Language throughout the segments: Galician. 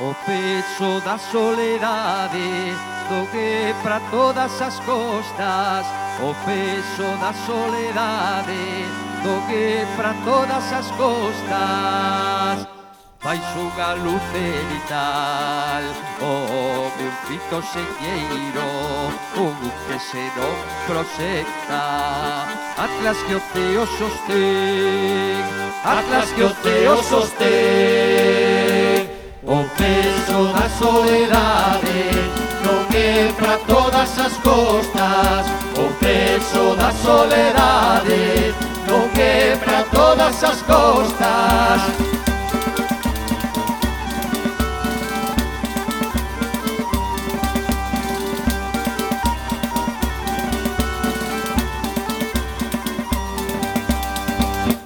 O pecho da soledade Do que para todas as costas. O peso da soledade Do que para todas as costas. Vai unha luz elital O meu fito sequeiro Un que se non proxecta Atlas que o teo sostén Atlas que o teo sostén soledade Non é para todas as costas O peso da soledade Non é para todas as costas.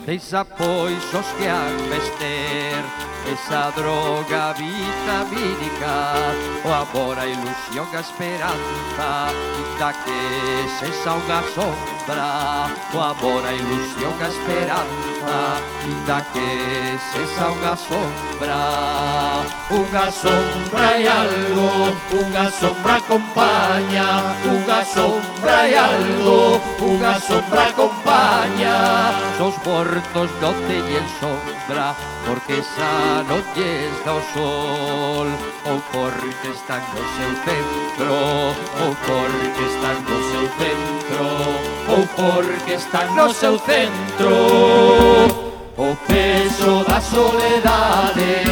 Deixa pois os que han vester Esa droga vitamínica O amor, a ilusión, a esperanza Quinta que es unha sombra O amor, a ilusión, a esperanza Quinta que es esa unha sombra Unha sombra e algo Unha sombra acompaña Unha sombra e algo Unha sombra acompaña. Los portos non teñen sombra Porque saben nolles do sol. Ou porque están no seu centro Ou porque están no seu centro. Ou porque están no seu centro. O peso da soledade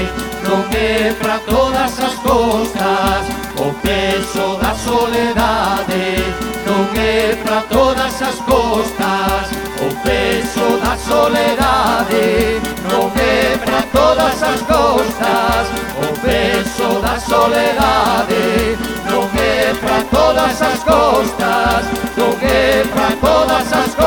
non é para todas as costas. O peso da soledade non é para todas as costas. O peso da soledade igualdade Non é para todas as costas Non é para todas as costas